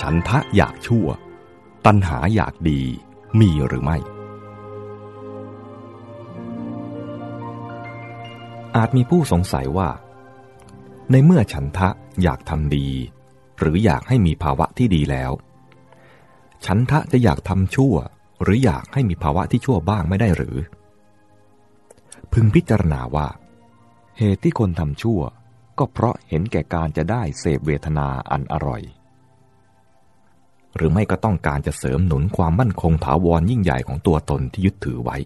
ฉันทะอยากชั่ว ตัณหาอยากดีมีหรือไม่ อาจมีผู้สงสัยว่า ในเมื่อฉันทะอยากทำดี หรืออยากให้มีภาวะที่ดีแล้ว ฉันทะจะอยากทำชั่ว หรืออยากให้มีภาวะที่ชั่วบ้างไม่ได้หรือ พึงพิจารณาว่า เหตุที่คนทำชั่วก็เพราะเห็นแก่การจะได้เสพเวทนาอันอร่อย หรือไม่ก็ต้องการจะเสริมหนุนความมั่นคงถาวรยิ่งใหญ่ของตัวตนที่ยึดถือไว้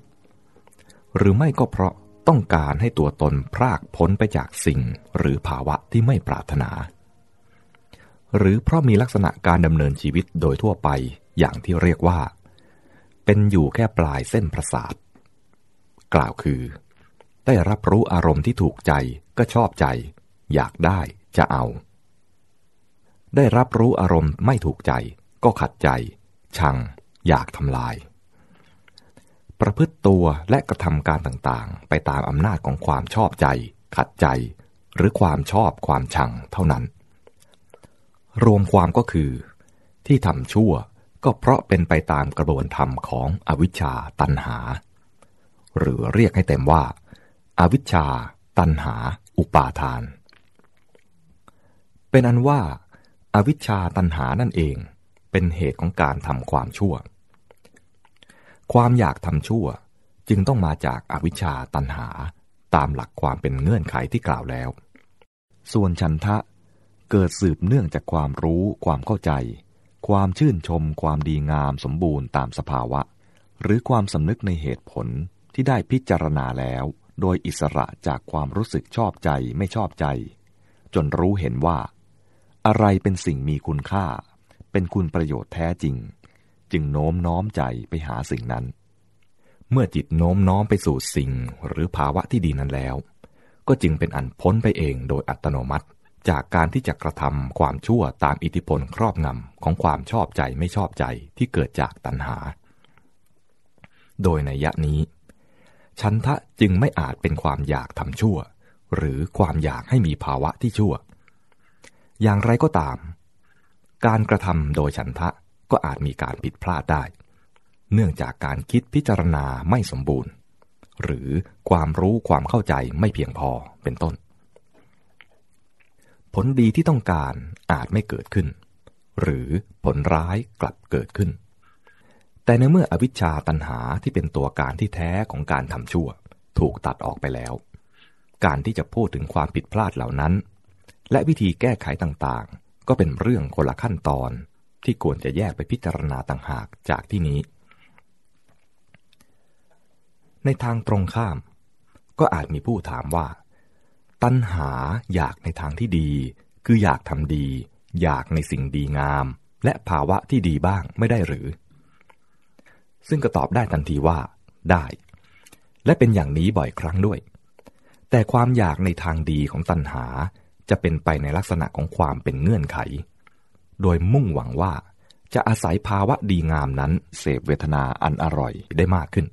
หรือไม่ก็เพราะต้องการให้ตัวตนพรากพ้นไปจากสิ่งหรือภาวะที่ไม่ปรารถนา หรือเพราะมีลักษณะการดำเนินชีวิตโดยทั่วไปอย่างที่เรียกว่า เป็นอยู่แค่ปลายเส้นประสาท กล่าวคือ ได้รับรู้อารมณ์ที่ถูกใจก็ชอบใจ อยากได้จะเอา ได้รับรู้อารมณ์ไม่ถูกใจ ก็ขัดใจ ชัง อยากทำลาย ประพฤติตัวและกระทำการต่างๆ ไปตามอำนาจของความชอบใจ ขัดใจ หรือความชอบความชังเท่านั้น รวมความก็คือ ที่ทำชั่วก็เพราะเป็นไปตามกระบวนธรรมของอวิชชาตันหา หรือเรียกให้เต็มว่าอาวิชชา ตันหา อุปาทาน เป็นอันว่าอาวิชชาตันหานั่นเอง เป็นเหตุของการทำความชั่ว ความอยากทำชั่วจึงต้องมาจากอวิชชาตันหาตามหลักความเป็นเงื่อนไขที่กล่าวแล้ว ส่วนฉันทะเกิดสืบเนื่องจากความรู้ความเข้าใจ ความชื่นชม ความดีงามสมบูรณ์ตามสภาวะ หรือความสำนึกในเหตุผลที่ได้พิจารณาแล้ว โดยอิสระจากความรู้สึกชอบใจไม่ชอบใจ จนรู้เห็นว่า อะไรเป็นสิ่งมีคุณค่า เป็นคุณประโยชน์แท้จริง จึงโน้มน้อมใจไปหาสิ่งนั้น เมื่อจิตโน้มน้อมไปสู่สิ่งหรือภาวะที่ดีนั้นแล้ว ก็จึงเป็นอันพ้นไปเองโดยอัตโนมัติจากการที่จะกระทำความชั่วตามอิทธิพลครอบงำของความชอบใจไม่ชอบใจที่เกิดจากตัณหา โดยในยะนี้ ชันทะจึงไม่อาจเป็นความอยากทำชั่ว หรือความอยากให้มีภาวะที่ชั่ว อย่างไรก็ตาม การกระทำโดยฉันทะก็อาจมีการผิดพลาดได้ เนื่องจากการคิดพิจารณาไม่สมบูรณ์ หรือความรู้ความเข้าใจไม่เพียงพอเป็นต้น ผลดีที่ต้องการอาจไม่เกิดขึ้น หรือผลร้ายกลับเกิดขึ้น แต่ในเมื่ออวิชชาตันหาที่เป็นตัวการที่แท้ของการทำชั่ว ถูกตัดออกไปแล้ว การที่จะพูดถึงความผิดพลาดเหล่านั้น และวิธีแก้ไขต่าง ก็เป็นเรื่องคนละขั้นตอนที่ควรจะแยกไปพิจารณาต่างหากจากที่นี้ ในทางตรงข้าม ก็อาจมีผู้ถามว่า ตัณหาอยากในทางที่ดี คืออยากทำดี อยากในสิ่งดีงาม และภาวะที่ดีบ้างไม่ได้หรือ ซึ่งก็ตอบได้ทันทีว่า ได้ และเป็นอย่างนี้บ่อยครั้งด้วย แต่ความอยากในทางดีของตัณหา จะเป็นไปในลักษณะของความเป็นเงื่อนไข โดยมุ่งหวังว่าจะอาศัยภาวะดีงามนั้นเสพเวทนาอันอร่อยได้มากขึ้น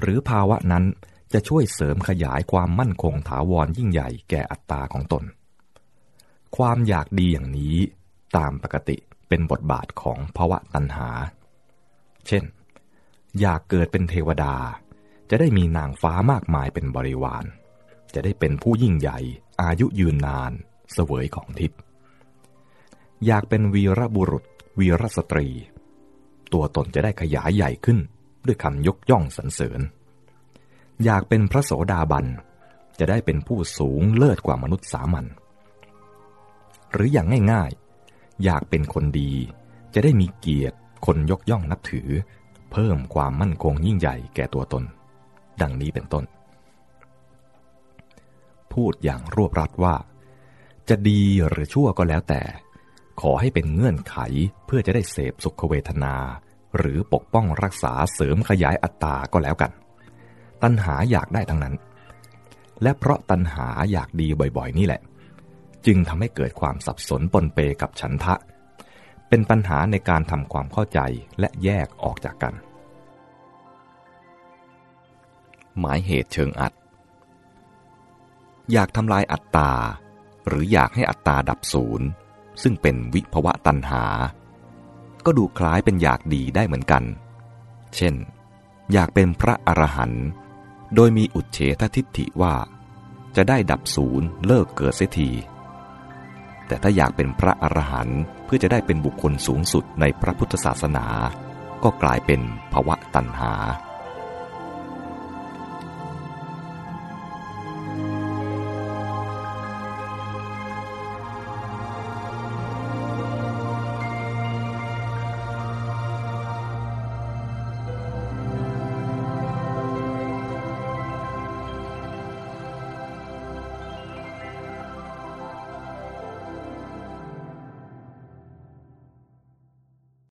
หรือภาวะนั้นจะช่วยเสริมขยายความมั่นคงถาวรยิ่งใหญ่แก่อัตตาของตน ความอยากดีอย่างนี้ตามปกติเป็นบทบาทของภาวะตัณหา เช่น อยากเกิดเป็นเทวดา จะได้มีนางฟ้ามากมายเป็นบริวาร จะได้เป็นผู้ยิ่งใหญ่ อายุยืนนานเสวยของทิพย์อยากเป็นวีรบุรุษ วีรสตรี ตัวตนจะได้ขยายใหญ่ขึ้นด้วยคำยกย่องสรรเสริญ อยากเป็นพระโสดาบัน จะได้เป็นผู้สูงเลิศกว่ามนุษย์สามัญหรืออย่างง่ายๆ อยากเป็นคนดี จะได้มีเกียรติคนยกย่องนับถือ เพิ่มความมั่นคงยิ่งใหญ่แก่ตัวตน ดังนี้เป็นต้น พูดอย่างรวบรัดว่า จะดีหรือชั่วก็แล้วแต่ ขอให้เป็นเงื่อนไขเพื่อจะได้เสพสุขเวทนา หรือปกป้องรักษาเสริมขยายอัตตาก็แล้วกัน ตัณหาอยากได้ทั้งนั้น และเพราะตัณหาอยากดีบ่อยๆ นี่แหละ จึงทำให้เกิดความสับสนปนเปกับฉันทะ เป็นปัญหาในการทำความเข้าใจและแยกออกจากกันหมายเหตุเชิงอัด อยากทำลายอัตตา หรืออยากให้อัตตาดับศูนย์ซึ่งเป็นวิภวะตัณหา ก็ดูคล้ายเป็นอยากดีได้เหมือนกัน เช่น อยากเป็นพระอรหันต์โดยมีอุเฉททิฏฐิว่า จะได้ดับศูนย์เลิกเกิดเสียที แต่ถ้าอยากเป็นพระอรหันต์เพื่อจะได้เป็นบุคคลสูงสุดในพระพุทธศาสนา ก็กลายเป็นภวะตัณหา